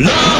Love,